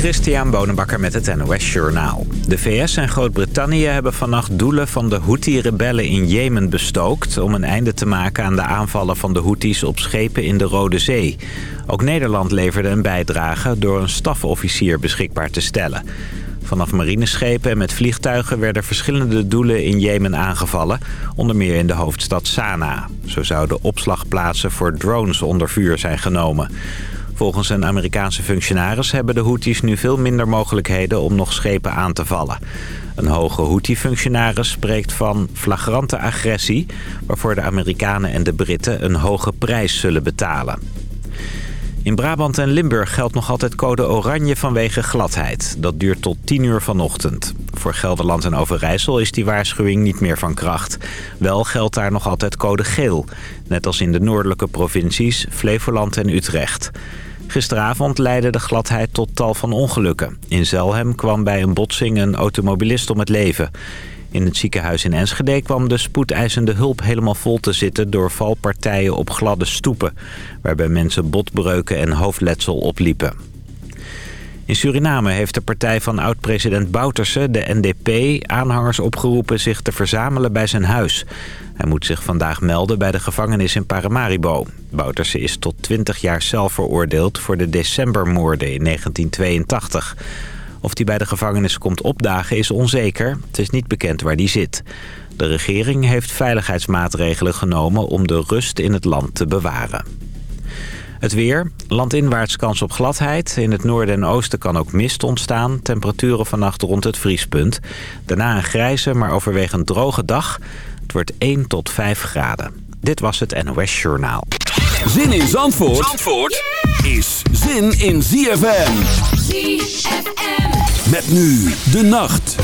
Christian Bonenbakker met het NOS Journaal. De VS en Groot-Brittannië hebben vannacht doelen van de Houthi-rebellen in Jemen bestookt... om een einde te maken aan de aanvallen van de Houthis op schepen in de Rode Zee. Ook Nederland leverde een bijdrage door een stafofficier beschikbaar te stellen. Vanaf marineschepen en met vliegtuigen werden verschillende doelen in Jemen aangevallen... onder meer in de hoofdstad Sanaa. Zo zouden opslagplaatsen voor drones onder vuur zijn genomen... Volgens een Amerikaanse functionaris hebben de Houthis nu veel minder mogelijkheden om nog schepen aan te vallen. Een hoge Houthi-functionaris spreekt van flagrante agressie... waarvoor de Amerikanen en de Britten een hoge prijs zullen betalen. In Brabant en Limburg geldt nog altijd code oranje vanwege gladheid. Dat duurt tot 10 uur vanochtend. Voor Gelderland en Overijssel is die waarschuwing niet meer van kracht. Wel geldt daar nog altijd code geel. Net als in de noordelijke provincies Flevoland en Utrecht. Gisteravond leidde de gladheid tot tal van ongelukken. In Zelhem kwam bij een botsing een automobilist om het leven. In het ziekenhuis in Enschede kwam de spoedeisende hulp helemaal vol te zitten... door valpartijen op gladde stoepen... waarbij mensen botbreuken en hoofdletsel opliepen. In Suriname heeft de partij van oud-president Bouterse, de NDP... aanhangers opgeroepen zich te verzamelen bij zijn huis. Hij moet zich vandaag melden bij de gevangenis in Paramaribo. Bouterse is tot 20 jaar zelf veroordeeld voor de decembermoorden in 1982. Of hij bij de gevangenis komt opdagen is onzeker. Het is niet bekend waar die zit. De regering heeft veiligheidsmaatregelen genomen om de rust in het land te bewaren. Het weer. Landinwaarts kans op gladheid. In het noorden en oosten kan ook mist ontstaan. Temperaturen vannacht rond het vriespunt. Daarna een grijze, maar overwegend droge dag. Het wordt 1 tot 5 graden. Dit was het NOS Journaal. Zin in Zandvoort, Zandvoort is zin in ZFM. ZFM. Met nu de nacht.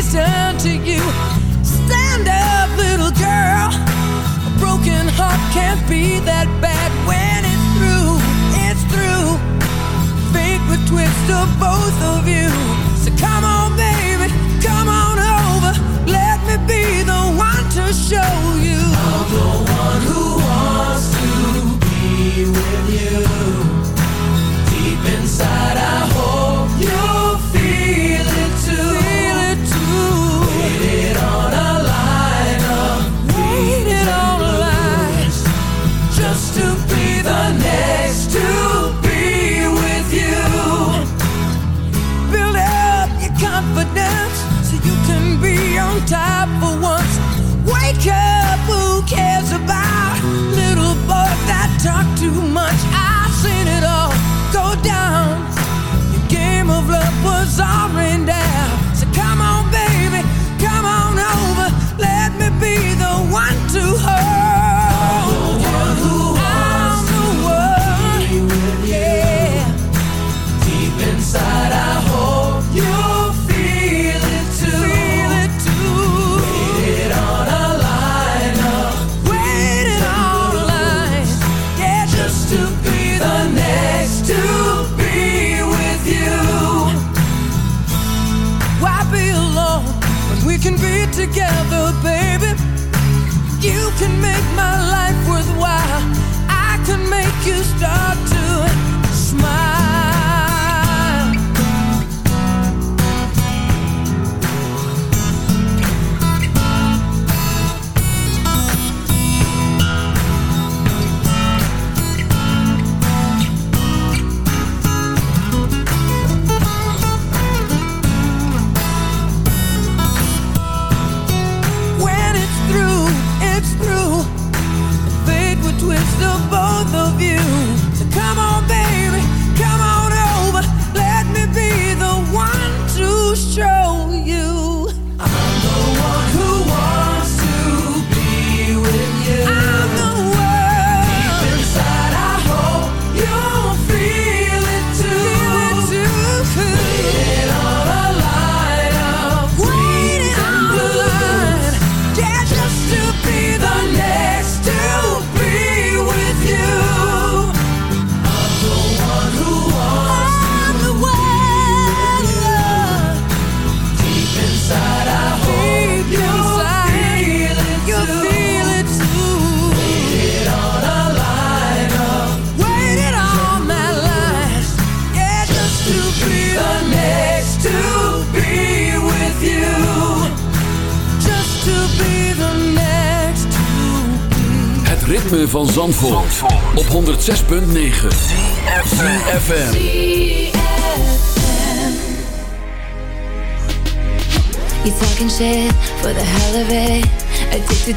reason to you. Stand up, little girl. A broken heart can't be that bad when it's through. It's through. Fate would twist of both of you. So come on.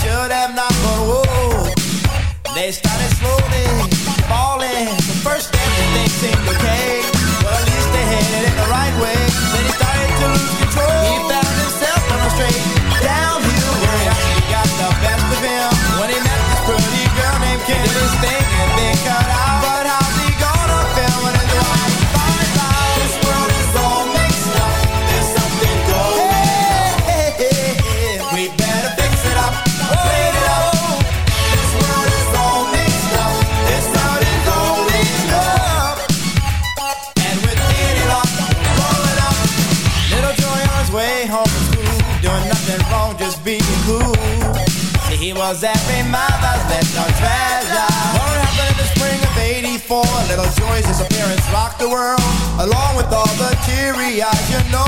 should have not with all the teary eyes, you know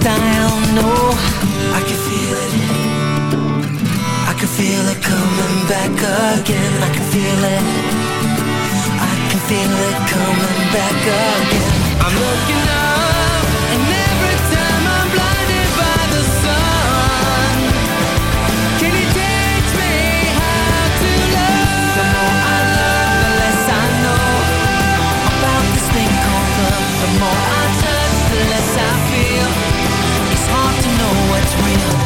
style, no. I can feel it. I can feel it coming back again. I can feel it. I can feel it coming back again. I'm looking up. real.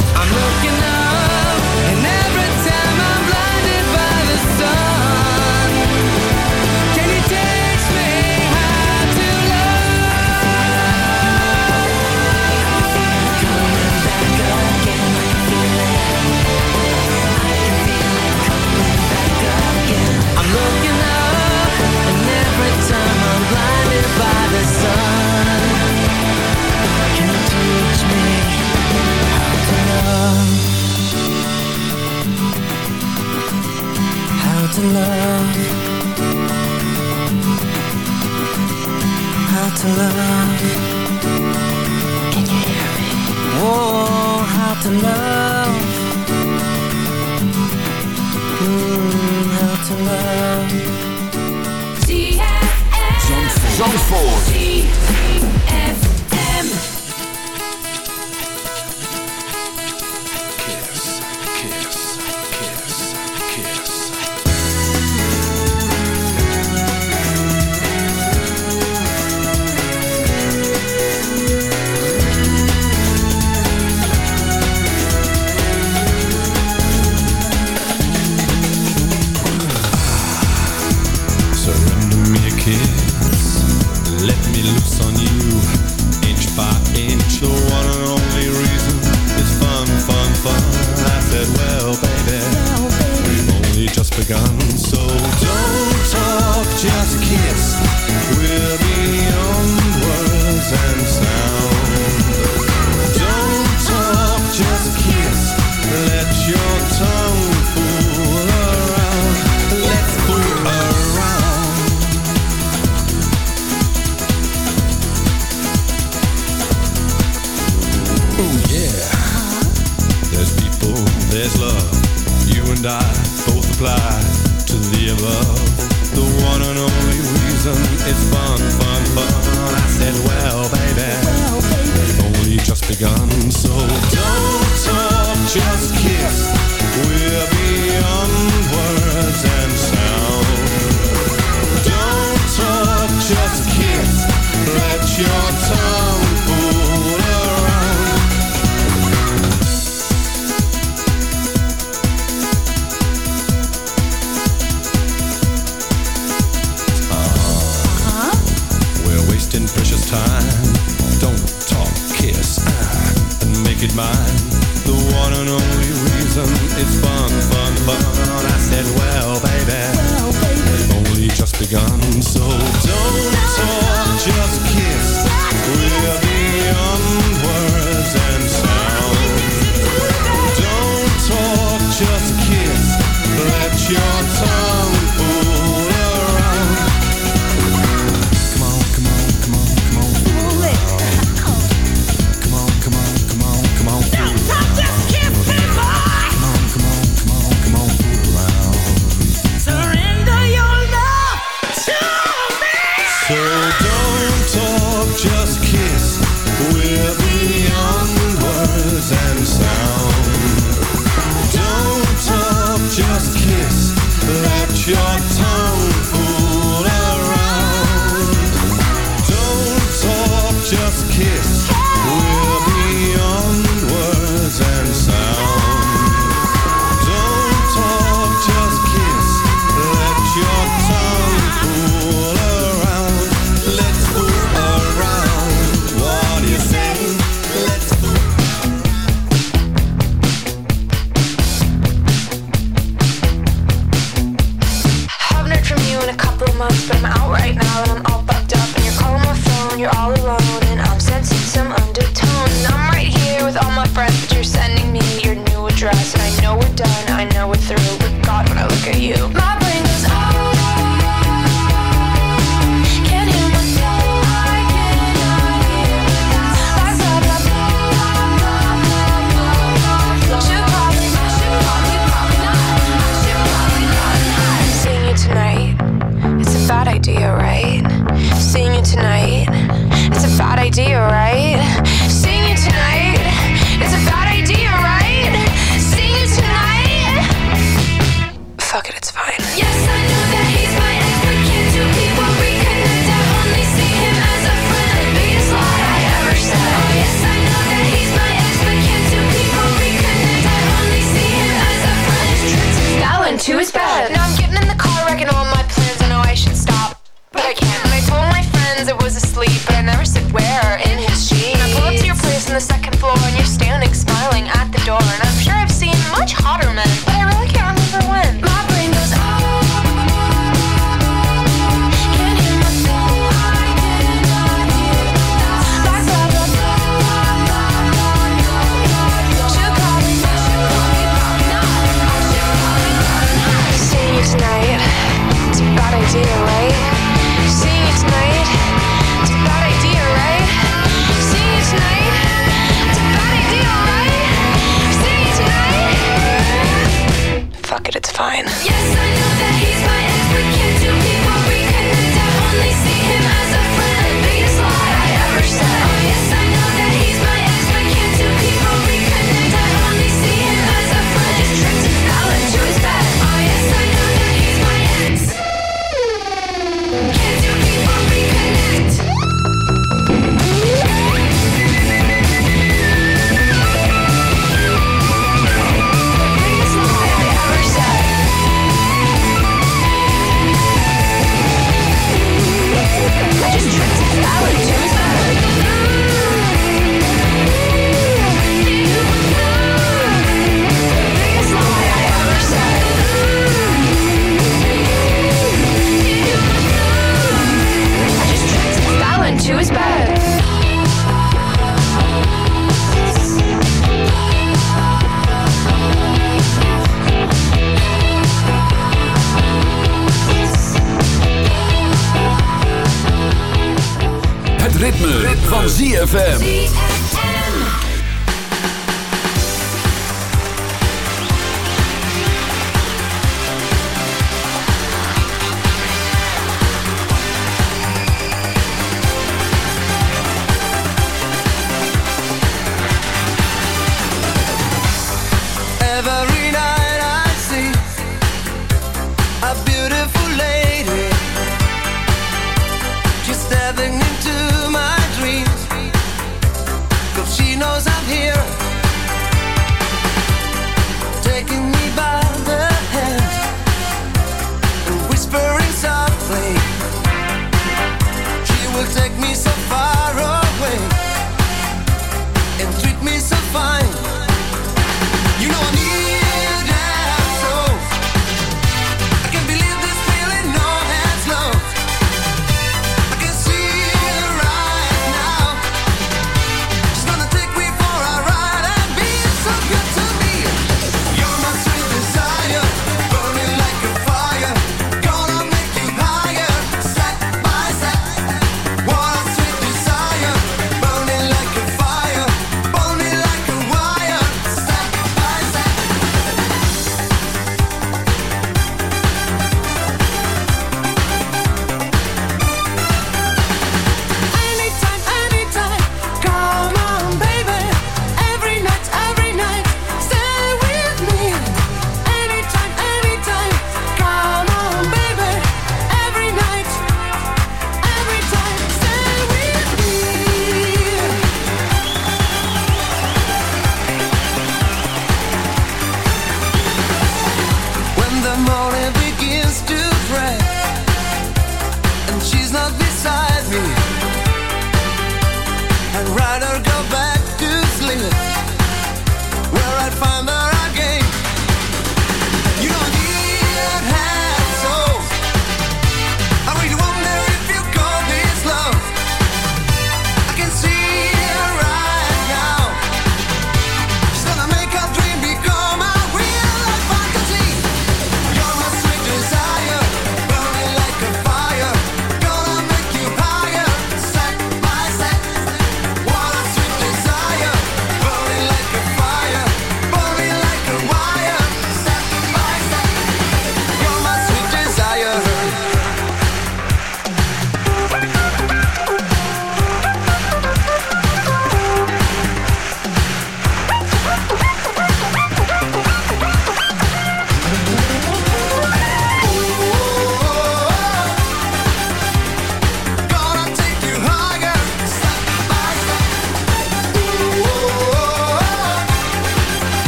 know I need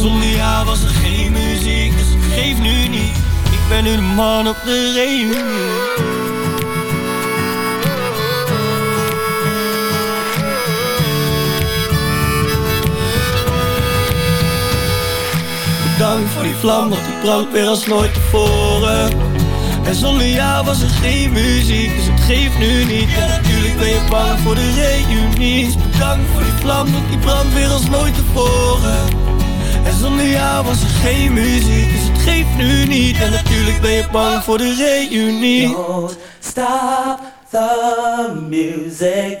zonder jou was er geen muziek Dus geef nu niet. Ik ben nu de man op de reunie. Dank voor die vlam, want die brandt weer als nooit tevoren. En zonder jou was er geen muziek, dus het geeft nu niet. En natuurlijk ben je bang voor de reunie. Dus Bedankt voor die vlam, want die brandt weer als nooit tevoren En zonder jou was er geen muziek, dus het geeft nu niet En natuurlijk ben je bang voor de reunie Don't stop the music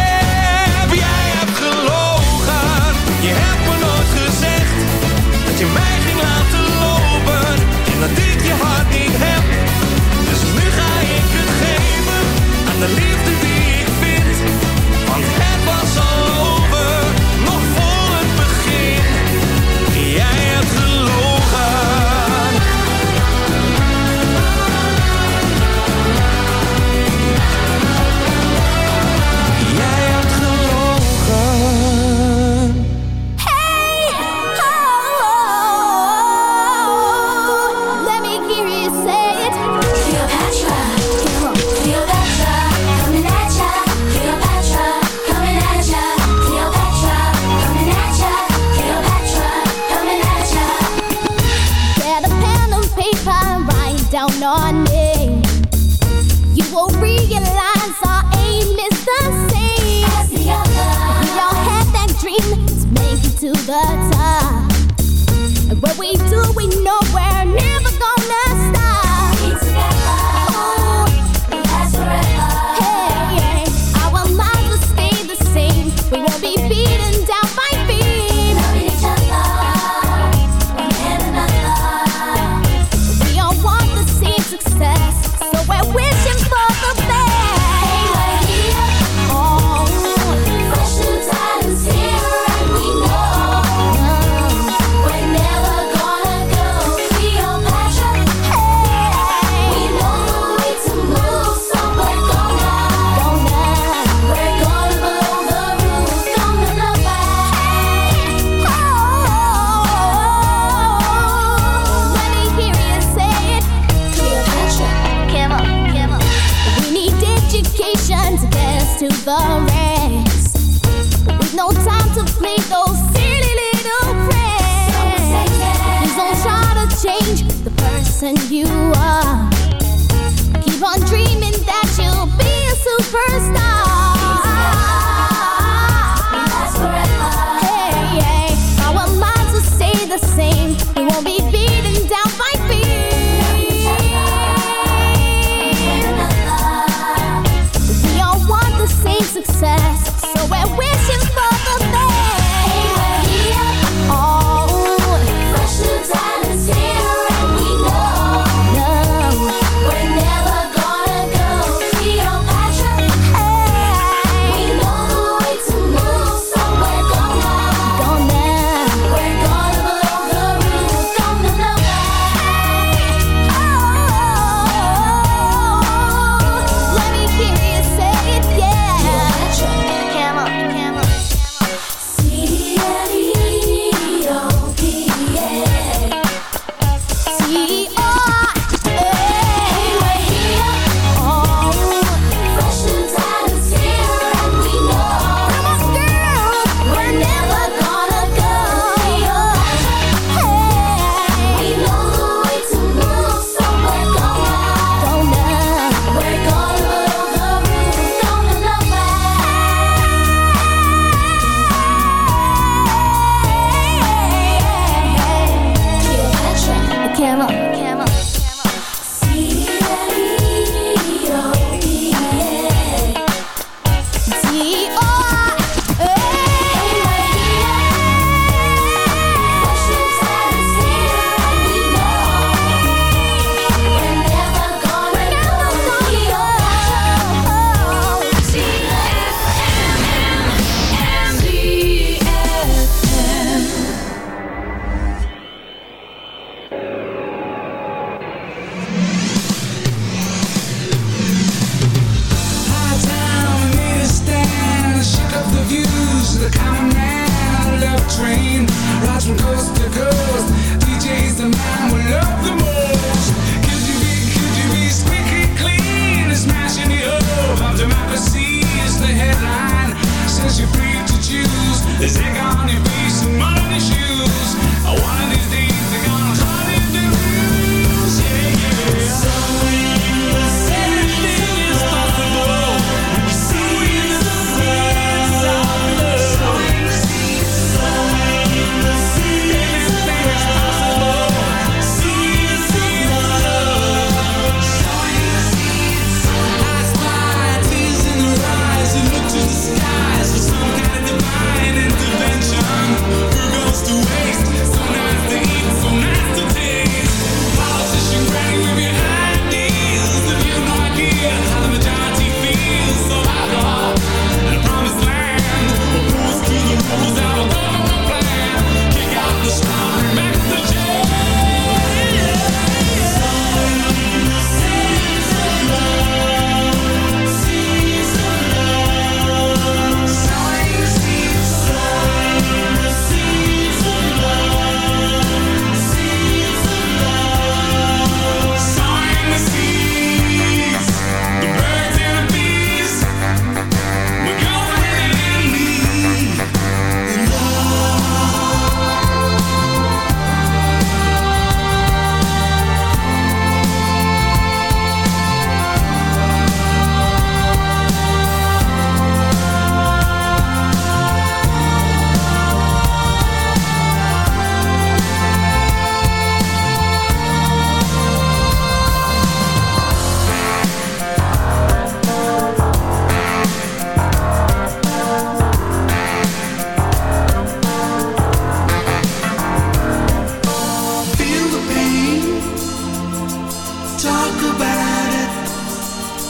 you will realize our aim is the same. We all that dream to make it to the top. And what we do, we know we're never.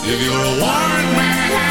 If you're a warrant man